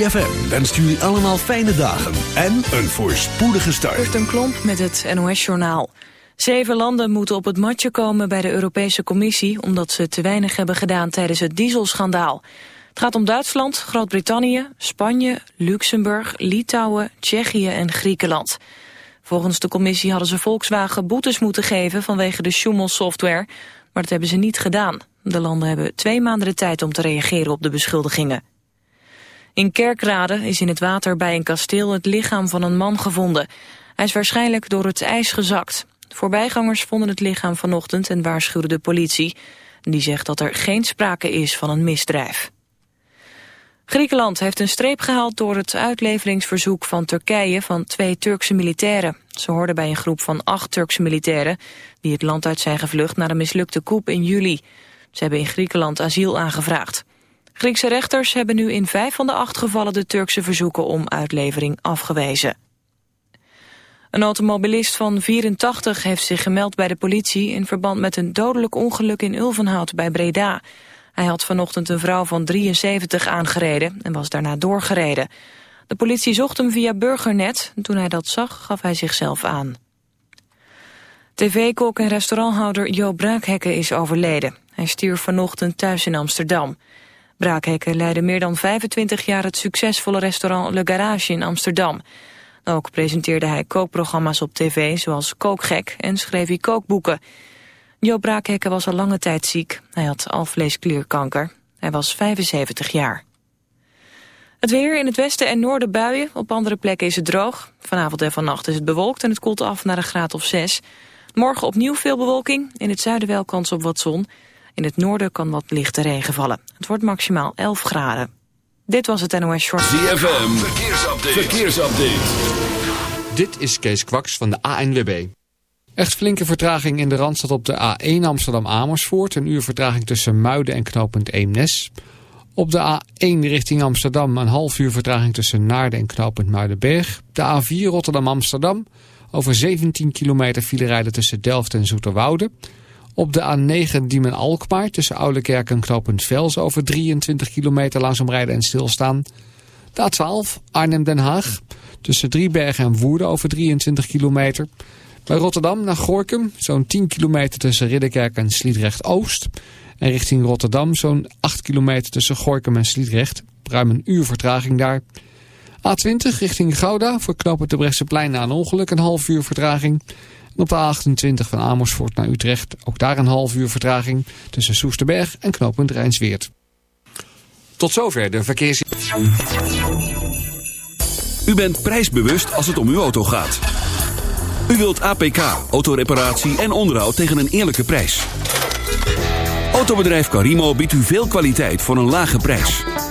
FM wenst jullie allemaal fijne dagen en een voorspoedige start. een Klomp met het NOS-journaal. Zeven landen moeten op het matje komen bij de Europese Commissie... omdat ze te weinig hebben gedaan tijdens het dieselschandaal. Het gaat om Duitsland, Groot-Brittannië, Spanje, Luxemburg, Litouwen, Tsjechië en Griekenland. Volgens de commissie hadden ze Volkswagen boetes moeten geven vanwege de Schumel-software... maar dat hebben ze niet gedaan. De landen hebben twee maanden de tijd om te reageren op de beschuldigingen. In Kerkrade is in het water bij een kasteel het lichaam van een man gevonden. Hij is waarschijnlijk door het ijs gezakt. Voorbijgangers vonden het lichaam vanochtend en waarschuwden de politie. Die zegt dat er geen sprake is van een misdrijf. Griekenland heeft een streep gehaald door het uitleveringsverzoek van Turkije van twee Turkse militairen. Ze hoorden bij een groep van acht Turkse militairen die het land uit zijn gevlucht na de mislukte coup in juli. Ze hebben in Griekenland asiel aangevraagd. Griekse rechters hebben nu in vijf van de acht gevallen de Turkse verzoeken om uitlevering afgewezen. Een automobilist van 84 heeft zich gemeld bij de politie in verband met een dodelijk ongeluk in Ulvenhout bij Breda. Hij had vanochtend een vrouw van 73 aangereden en was daarna doorgereden. De politie zocht hem via Burgernet. Toen hij dat zag, gaf hij zichzelf aan. TV-kok en restauranthouder Jo Braakhekken is overleden. Hij stierf vanochtend thuis in Amsterdam. Braakhekken leidde meer dan 25 jaar het succesvolle restaurant Le Garage in Amsterdam. Ook presenteerde hij kookprogramma's op tv zoals Kookgek en schreef hij kookboeken. Jo Braakhekken was al lange tijd ziek. Hij had alvleesklierkanker. Hij was 75 jaar. Het weer in het westen en noorden buien. Op andere plekken is het droog. Vanavond en vannacht is het bewolkt en het koelt af naar een graad of 6. Morgen opnieuw veel bewolking. In het zuiden wel kans op wat zon. In het noorden kan wat lichte regen vallen. Het wordt maximaal 11 graden. Dit was het NOS Short. ZFM, verkeersupdate. verkeersupdate. Dit is Kees Kwaks van de ANWB. Echt flinke vertraging in de Randstad op de A1 Amsterdam-Amersfoort. Een uur vertraging tussen Muiden en knooppunt Eemnes. Op de A1 richting Amsterdam een half uur vertraging tussen Naarden en knooppunt Muidenberg. De A4 Rotterdam-Amsterdam over 17 kilometer file rijden tussen Delft en Zoeterwoude. Op de A9 Diemen-Alkmaar tussen Oudekerk en knooppunt Vels over 23 kilometer langzaam rijden en stilstaan. De A12 Arnhem-Den Haag tussen Driebergen en Woerden over 23 kilometer. Bij Rotterdam naar Gorkum zo'n 10 kilometer tussen Ridderkerk en Sliedrecht-Oost. En richting Rotterdam zo'n 8 kilometer tussen Gorkum en Sliedrecht. Ruim een uur vertraging daar. A20 richting Gouda voor knooppunt de Brechtseplein na een ongeluk een half uur vertraging. Op de A28 van Amersfoort naar Utrecht ook daar een half uur vertraging tussen Soesterberg en knooppunt Rijnsweert. Tot zover de verkeers... U bent prijsbewust als het om uw auto gaat. U wilt APK, autoreparatie en onderhoud tegen een eerlijke prijs. Autobedrijf Carimo biedt u veel kwaliteit voor een lage prijs.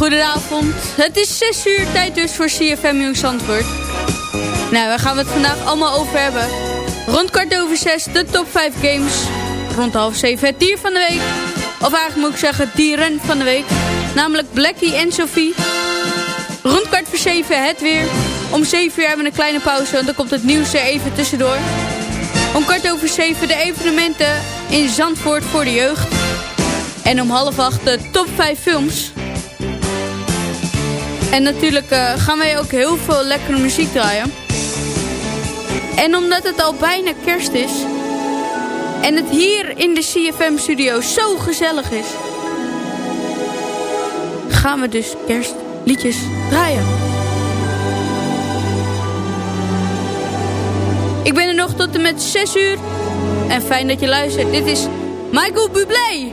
Goedenavond, het is 6 uur, tijd dus voor CFM Jong Zandvoort. Nou, waar gaan we het vandaag allemaal over hebben? Rond kwart over 6 de top 5 games. Rond half 7 het dier van de week. Of eigenlijk moet ik zeggen dieren van de week. Namelijk Blackie en Sophie. Rond kwart voor 7 het weer. Om 7 uur hebben we een kleine pauze, want dan komt het nieuws er even tussendoor. Om kwart over 7 de evenementen in Zandvoort voor de jeugd. En om half 8 de top 5 films. En natuurlijk uh, gaan wij ook heel veel lekkere muziek draaien. En omdat het al bijna kerst is... en het hier in de CFM-studio zo gezellig is... gaan we dus kerstliedjes draaien. Ik ben er nog tot en met 6 uur. En fijn dat je luistert. Dit is Michael Bublé.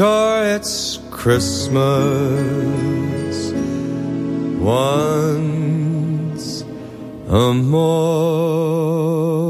Sure, it's Christmas once a more.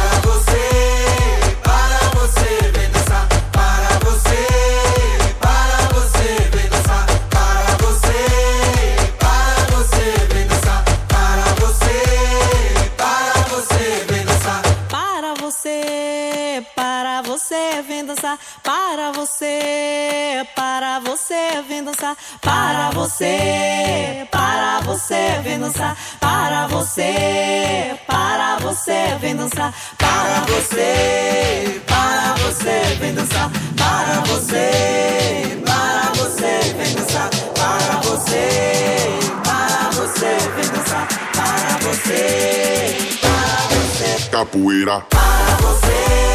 Para você, para você, vem dançar. Para você, para você, vem dançar. Para você, para você, vem dançar. Para você, para você, vem dançar. Para você, para você, vem dançar. Para você, para você. Capoeira. Para você,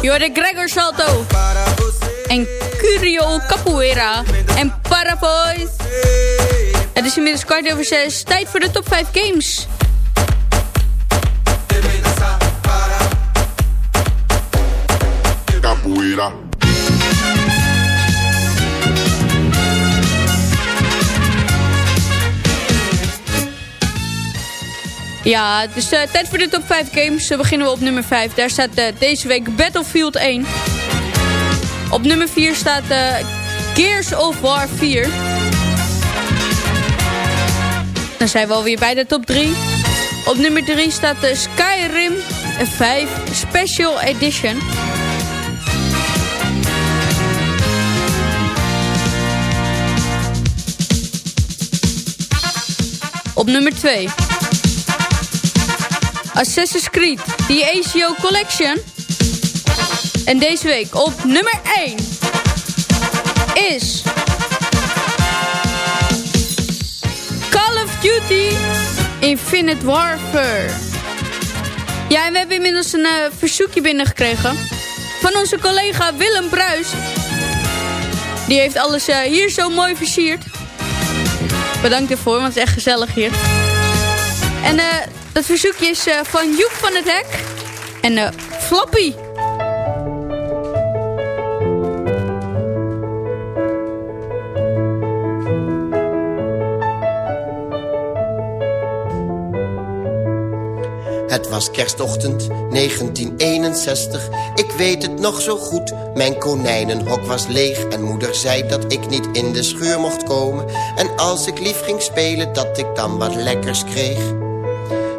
hoorde Gregor Salto. En Curio Capoeira. En Paravoice. Het is inmiddels kwart over zes. Tijd voor de top 5 games. Capoeira. Ja, is eh, tijd voor de top 5 games. Dan beginnen we op nummer 5. Daar staat eh, deze week Battlefield 1. Op nummer 4 staat eh, Gears of War 4. Dan zijn we alweer bij de top 3. Op nummer 3 staat de Skyrim 5 Special Edition. Op nummer 2. Assassin's Creed The ACO Collection. En deze week op nummer 1 is... Call of Duty Infinite Warfare. Ja, en we hebben inmiddels een uh, verzoekje binnengekregen. Van onze collega Willem Bruis. Die heeft alles uh, hier zo mooi versierd. Bedankt ervoor, want het is echt gezellig hier. En uh, dat verzoekje is uh, van Joep van het Hek. En uh, Flappy. Het was kerstochtend 1961, ik weet het nog zo goed. Mijn konijnenhok was leeg en moeder zei dat ik niet in de schuur mocht komen. En als ik lief ging spelen, dat ik dan wat lekkers kreeg.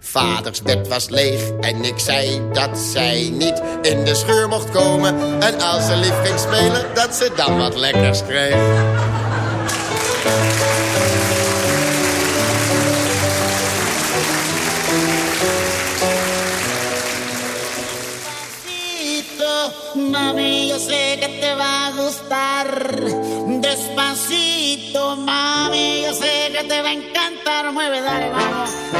Vaders bed was leeg en ik zei dat zij niet in de scheur mocht komen. En als ze lief ging spelen, dat ze dan wat lekkers kreeg. Mami, yo sé que te va a gustar. Despacito, mami, yo sé que te va a encantar. Mueve, dale, vamos.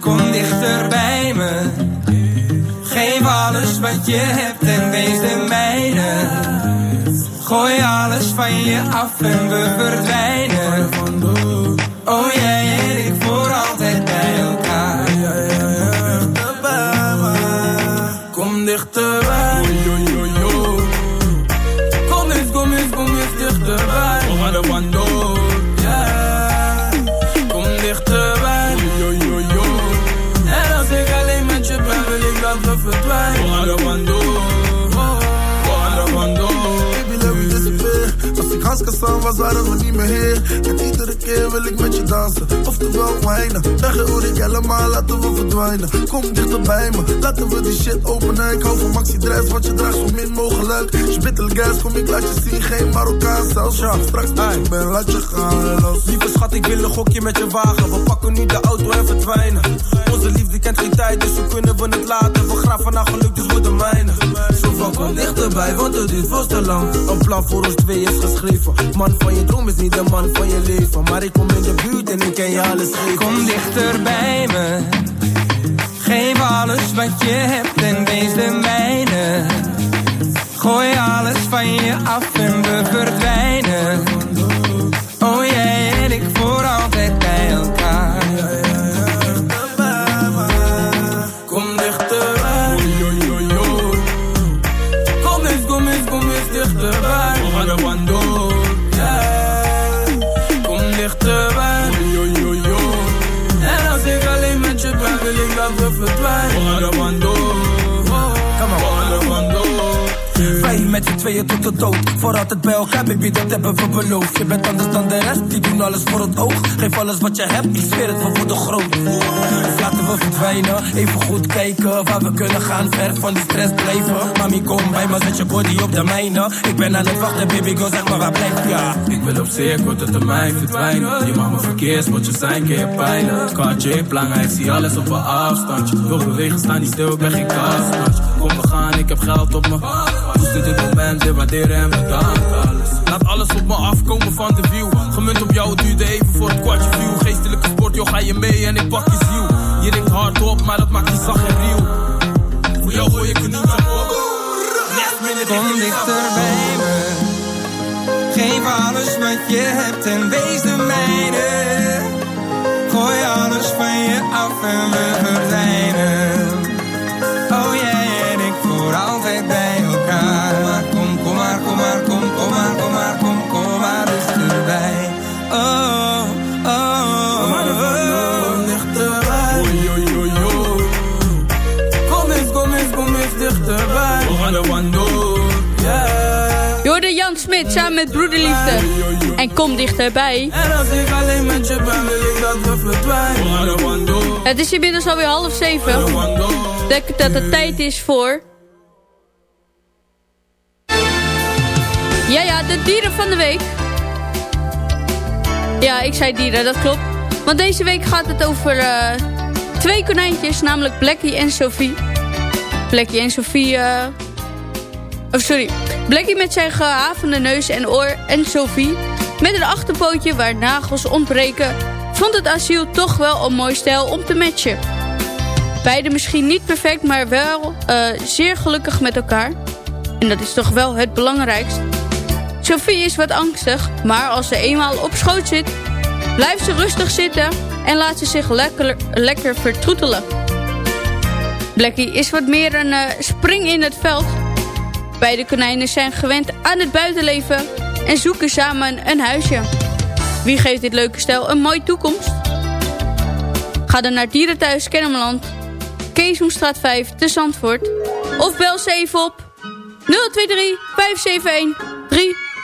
kom dichter bij me. Geef alles wat je hebt en wees de mijne. Gooi alles van je af en we verdwijnen. Hans Kassan was, waren we niet meer hier. En iedere keer wil ik met je dansen. Oftewel wijnen. Weg hoor ik helemaal, laten we verdwijnen. Kom dichter bij me, laten we die shit openen. Ik hou van maxi dress, wat je draagt zo min mogelijk. Spittel gas, kom ik laat je zien. Geen Marokkaan zelfs. Ja, straks je ben, laat je gaan los. Lieve schat, ik wil een gokje met je wagen. We pakken nu de auto en verdwijnen. Onze liefde kent geen tijd, dus hoe kunnen we het laten? We graven naar geluk, dus wordt de mijne. Zo van kom dichterbij, want het duurt veel te lang. Een plan voor ons twee is geschreven. Man van je droom is niet de man van je leven. Maar ik kom in de buurt en ik ken je alles geven. Kom dichter bij me. Geef alles wat je hebt en wees de mijne. Gooi alles van je af en we verdwijnen. Tweeën tot de dood. Voor altijd bij elkaar, baby, dat hebben we beloofd. Je bent anders dan de rest, die doen alles voor het oog. Geef alles wat je hebt, ik zweer het, we worden groot. Of laten we verdwijnen, even goed kijken waar we kunnen gaan. Ver van die stress blijven. Mami, kom bij me, zet je body op de mijne. Ik ben aan het wachten, baby, go zeg maar waar blijf ja. Ik wil op zeer korte termijn verdwijnen. Je mag me verkeersbordje zijn, keer je pijlen. Kaartje, belangrijk, zie alles op een afstandje. Wil bewegen, staan niet stil, ik ben geen kastmatje. Kom, we gaan, ik heb geld op me. Zit dit moment, waarderen en bedankt alles. Laat alles op me afkomen van de view. Gemunt op jou, het duurde even voor het kwartje view. Geestelijke sport, joh, ga je mee en ik pak je ziel. Je denkt hard op, maar dat maakt je zacht en riel. Voor jou gooi ik er niet aan op. Kom dichter bij me. Geef alles wat je hebt en wees de mijne. Gooi alles van je af en we verdwijnen. Oh jij en ik voor altijd bij elkaar. Maar kom, kom maar, kom maar, kom, kom maar, kom maar, kom, kom maar dichterbij. Oh, oh, oh. Kom dichterbij. Oei, oei, oei, oei. Kom eens, kom eens, kom eens dichterbij. We gaan de wand door. Yeah. Jan Smit samen met Broederliefde. En kom dichterbij. En als ik alleen met je ben, wil ik dat we verdwijnen. Het is inmiddels alweer half zeven. Denk ik dat het tijd is voor... Ja, ja, de dieren van de week. Ja, ik zei dieren, dat klopt. Want deze week gaat het over eh, twee konijntjes, namelijk Blackie en Sophie. Blackie en Sophie... eh Oh, sorry. Blackie met zijn gehavende neus en oor en Sophie met een achterpootje waar nagels ontbreken... vond het asiel toch wel een mooi stijl om te matchen. Beide misschien niet perfect, maar wel eh, zeer gelukkig met elkaar. En dat is toch wel het belangrijkst. Sophie is wat angstig, maar als ze eenmaal op schoot zit... blijft ze rustig zitten en laat ze zich lekker, lekker vertroetelen. Blackie is wat meer een eh, spring in het veld... Beide konijnen zijn gewend aan het buitenleven en zoeken samen een huisje. Wie geeft dit leuke stel een mooie toekomst? Ga dan naar Dierenthuis Kennemerland, Keesomstraat 5 te Zandvoort. Of bel ze even op 023 571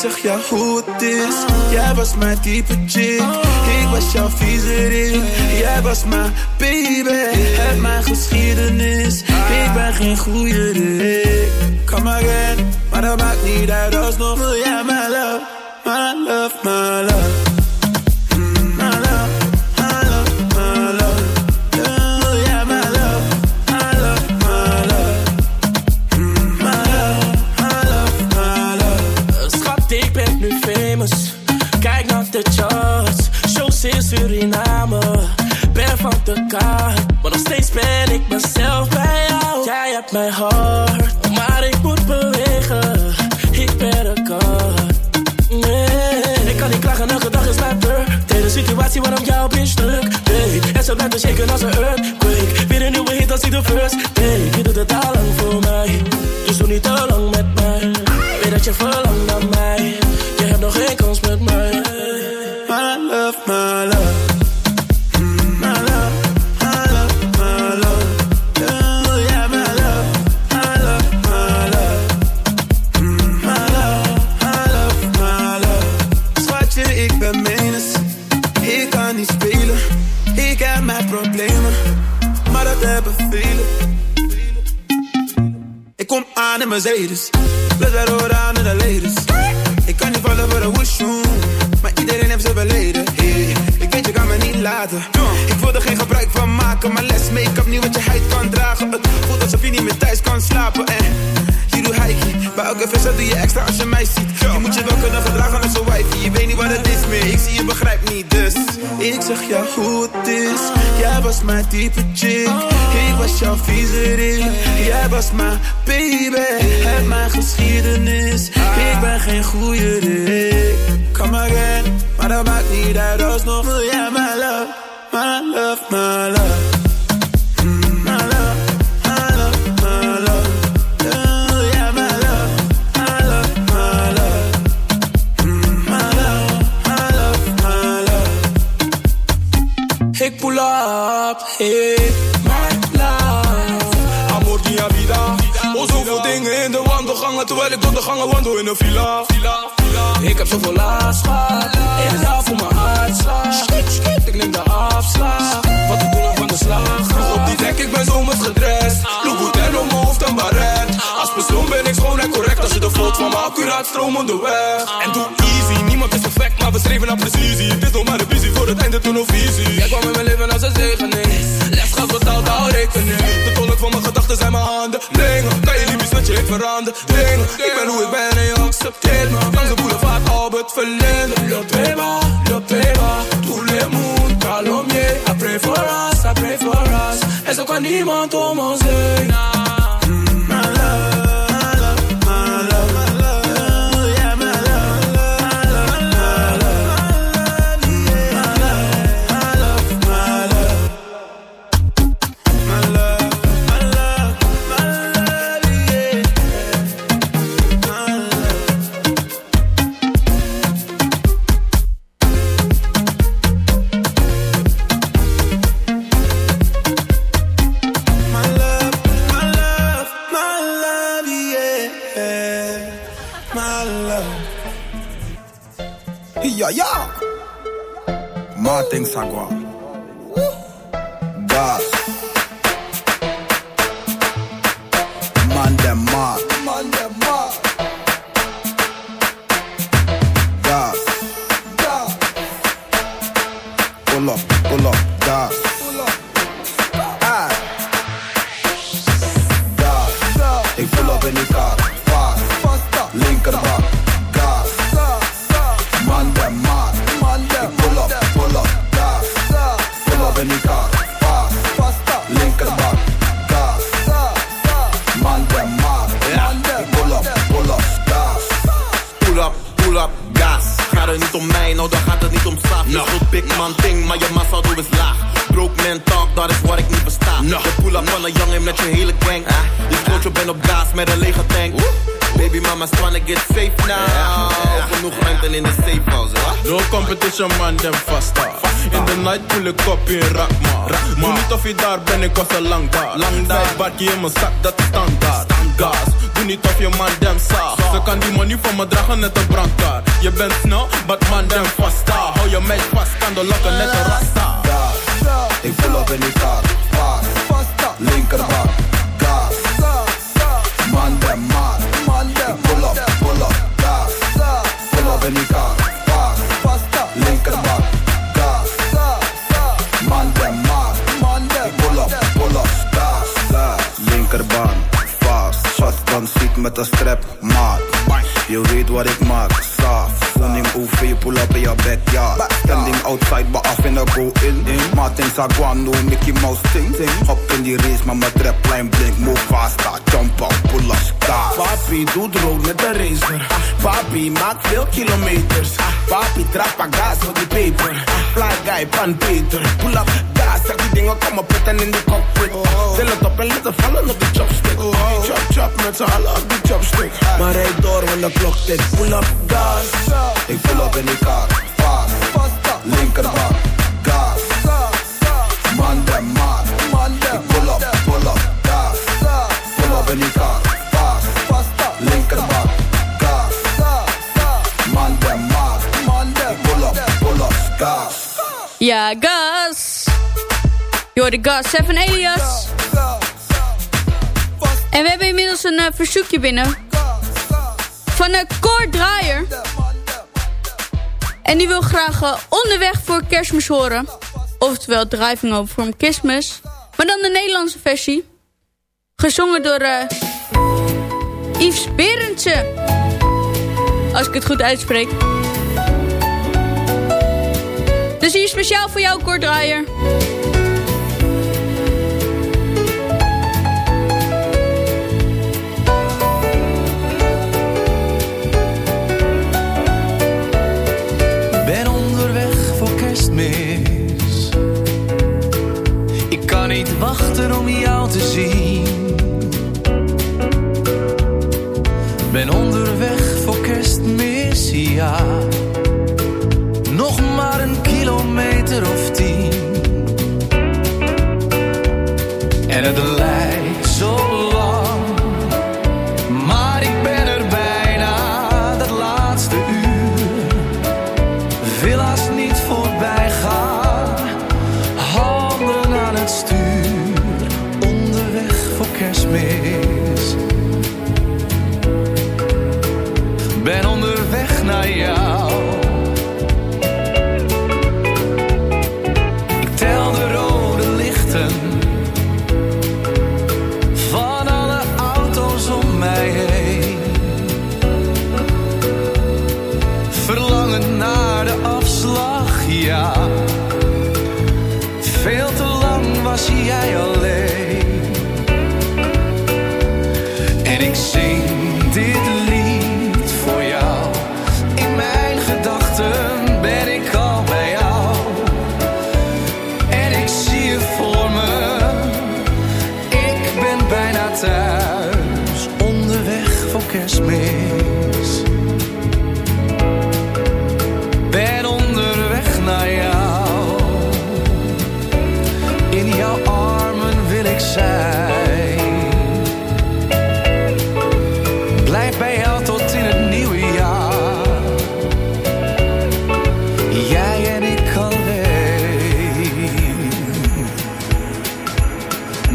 Zeg jou hoe het is. Jij was mijn type chick. Ik was jouw viezerik Jij was mijn baby. Heb mijn geschiedenis. Ik ben geen goede Rick Come again Maar dat maakt niet uit. Alsnog wil jij mijn love My love, my love mijn hart. Maar ik moet bewegen. Ik ben een. Nee, ik kan niet klagen, elke dag is mijn beurt. Deze situatie waarom jouw bitch druk. Nee, en ze blijft shaken als een earthquake. Weer een nieuwe hit als ik de first take. Je doet het al lang voor mij. Dus doe niet te lang met mij. Weet dat je verlangt Mercedes. Plus aan ladies. Ik kan niet vallen voor een woeshoe. Maar iedereen heeft zijn verleden. Hey, ik weet je kan me niet laten. Ik wil er geen gebruik van maken. Maar les make-up niet wat je huid kan dragen. Het voelt alsof je niet meer thuis kan slapen. En je doet. Bij elke visser doe je extra als je mij ziet. Je moet je wel kunnen gedragen als een wifey. Je weet niet wat het is meer. Ik zie je begrijpt niet dus. Ik zeg jou hoe het is. Jij was mijn type chick. Ik was jouw viezerik. Jij was mijn en je accepteert me. Langs de boulevard Albert Verlinde. Le peba, le peba, tous les monde, calomnier. I pray for us, I pray for us. En zo kan niemand om ons heen. Doe niet of je daar bent, ik was al lang daar. Lang daar. Vijf in mijn zak, dat is standaard. Gas, doe niet of je man dem saag. Ze kan die money van me dragen, net een brandkaart. Je bent snel, but man dem vasta. Hou je meid vast, kan de lokken net een rasta. Ik pull up in die kar. Fast. Linkerbak. Gas. Man dem maar. Ik pull up, pull up. Gas. Pull up in die kar. Met een strap. Maat. Je weet wat ik maak. Saaf. Woning OV, pull up in your backyard. Standing outside, but af in a go in. Martin Saguano, Mickey Mouse ting. Hop in die race, maar mijn trapline blink. Move faster, jump up, pull up, start. Papi doet rood met de racer. Papi maakt veel kilometers. Papi trappa gas voor die peper. Fly guy, pan Peter. Pull up gas, zeg die dingen komen pitten in de cockpit. Til het op en laten vallen op de chopstick. Chop chop met z'n allen op die chopstick. Maar rijd door, want de klok tikt. Pull up gas. Ik pull up in die kar. Fast. Linkerbak. Gas. Man. Ik pull up, pull up. Gas. Pull up in die kar. Fast. Linkerbak. Gas. Man dem maar. Ik pull up, pull up. Gas. Ja, gas. Hoort de gas, Seven Elias. En we hebben inmiddels een eh, verzoekje binnen. Van een Cor Draaier. En die wil graag eh, onderweg voor kerstmis horen. Oftewel Driving Over from Christmas. Maar dan de Nederlandse versie. Gezongen door eh Yves Berendsen. Als ik het goed uitspreek. Dus hier speciaal voor jou, Cor. Wachten om jou te zien. Ben onderweg voor kerstmis, ja. in jouw armen wil ik zijn. Blijf bij jou tot in het nieuwe jaar. Jij en ik alleen.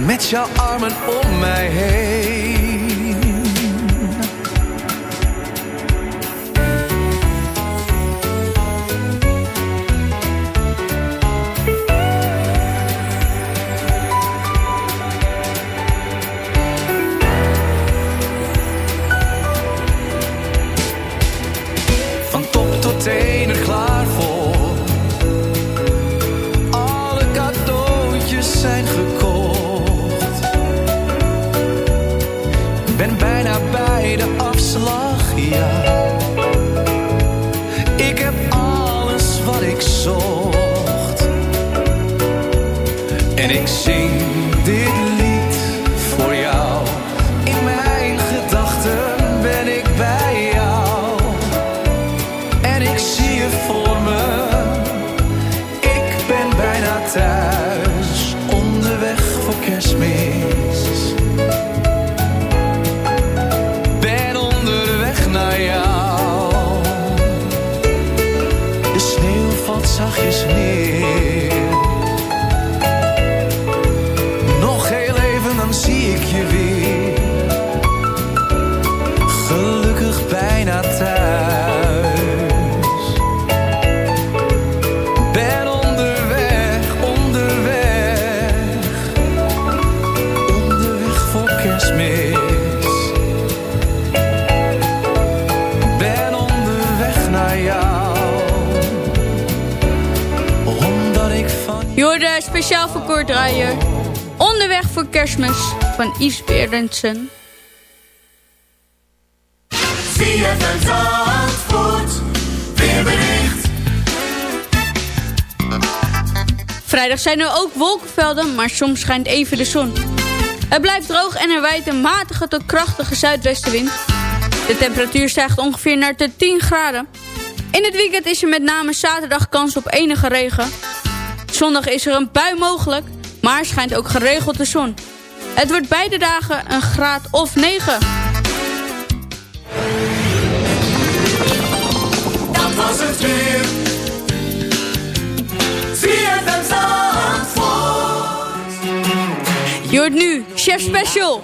Met jouw armen om mij heen. Speciaal voor Kort Draaier. Onderweg voor kerstmis van Yves Berendsen. Weerbericht. Vrijdag zijn er ook wolkenvelden, maar soms schijnt even de zon. Het blijft droog en er waait een matige tot krachtige zuidwestenwind. De temperatuur stijgt ongeveer naar de 10 graden. In het weekend is er met name zaterdag kans op enige regen. Zondag is er een bui mogelijk, maar schijnt ook geregeld de zon. Het wordt beide dagen een graad of 9. Dat was het weer. Je hoort nu Chef Special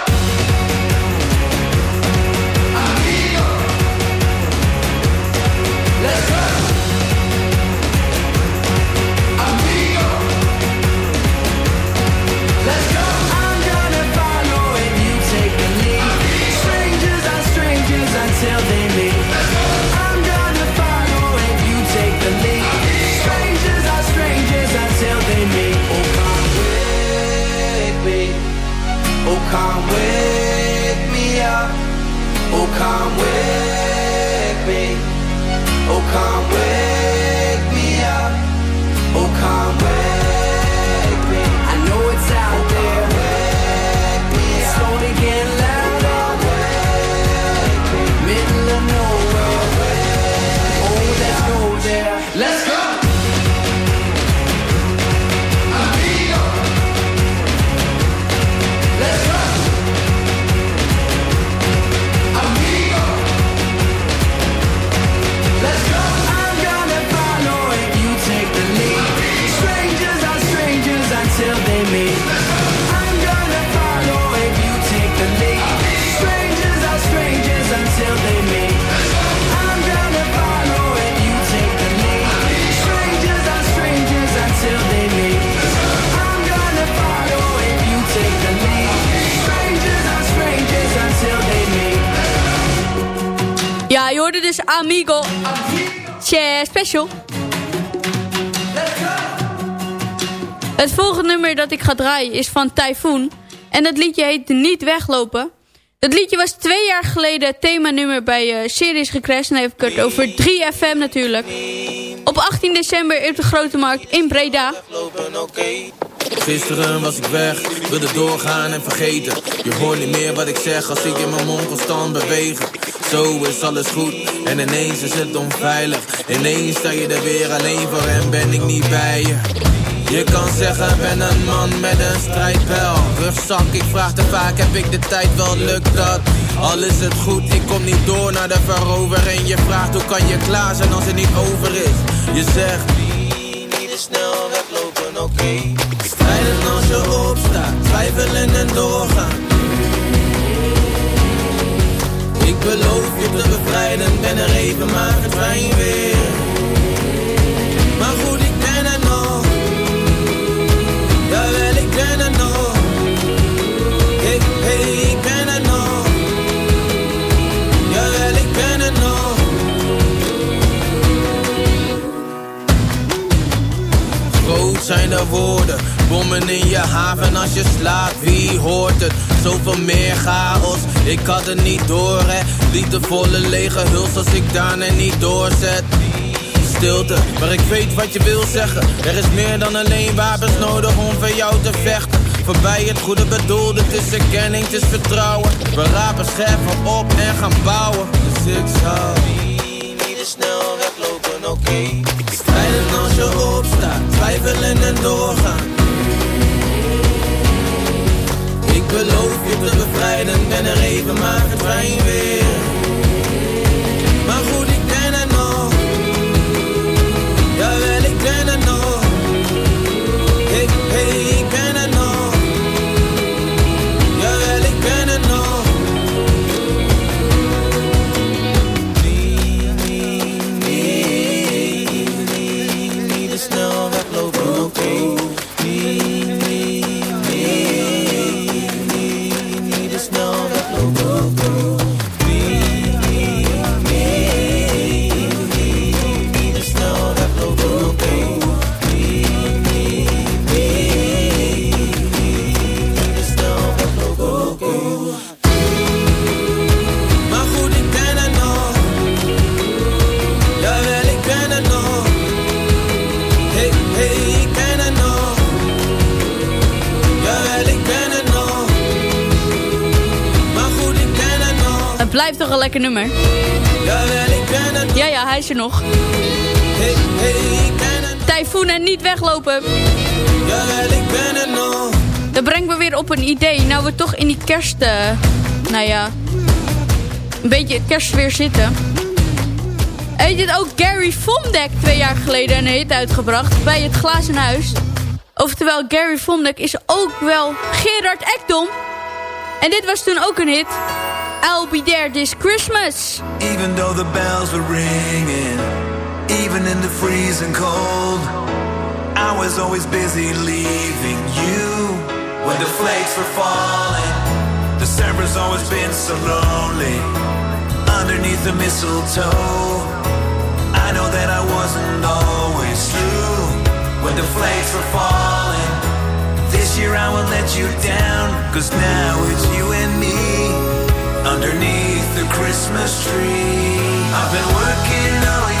come with Amigo. Tje, special. Het volgende nummer dat ik ga draaien is van Typhoon. En dat liedje heet Niet Weglopen. Dat liedje was twee jaar geleden het themanummer bij uh, Series Gecrashed. En dan heb ik het over 3FM natuurlijk. Op 18 december op de Grote Markt in Breda. Gisteren was ik weg, wilde doorgaan en vergeten. Je hoort niet meer wat ik zeg als ik in mijn mond constant beweeg. Zo is alles goed en ineens is het onveilig. Ineens sta je er weer alleen voor en ben ik niet bij je. Je kan zeggen, ben een man met een strijdbel. Rugzak, ik vraag te vaak, heb ik de tijd wel, lukt dat? Al is het goed, ik kom niet door naar de verovering. Je vraagt, hoe kan je klaar zijn als het niet over is? Je zegt, niet te snel weglopen, oké. Strijden als je opstaat, twijfelen en doorgaan. Ik beloof je te bevrijden, ben er even, maar verdwijn weer. Maar goed, zijn de woorden, bommen in je haven als je slaapt. Wie hoort het? Zoveel meer chaos, ik had het niet door, hè. Liefdevolle lege huls als ik daarna niet doorzet stilte, maar ik weet wat je wil zeggen. Er is meer dan alleen wapens nodig om voor jou te vechten. Voorbij het goede bedoelde, het is erkenning, het is vertrouwen. We rapen scherven op en gaan bouwen. Dus ik zou niet te snel weglopen, oké. Twijfelen en doorgaan. Ik beloof je te bevrijden, ben er even, maar verdwijn weer. Maar goed, nummer. Er. Ja, ja, hij is er nog. Typhoon en niet weglopen. Dat brengt me weer op een idee. Nou we toch in die kerst... eh, nou ja... Een beetje kerstsfeer zitten. Heeft dit ook Gary Vondek twee jaar geleden een hit uitgebracht. Bij het Glazen Huis. Oftewel Gary Vondek is ook wel Gerard Ekdom. En dit was toen ook een hit. I'll be there this Christmas. Even though the bells were ringing, even in the freezing cold, I was always busy leaving you when the flakes were falling. December's always been so lonely underneath the mistletoe. I know that I wasn't always true when the flakes were falling. This year I won't let you down, cause now it's you and me underneath the Christmas tree. I've been working all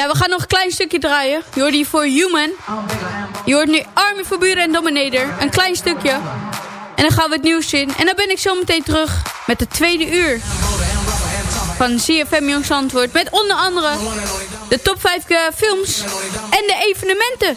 Ja, we gaan nog een klein stukje draaien. Je hoort hier voor Human. Je hoort nu Army voor Buren en Dominator. Een klein stukje. En dan gaan we het nieuws in. En dan ben ik zo meteen terug met de tweede uur. Van CFM Jongs Antwoord. Met onder andere de top 5 eh, films en de evenementen.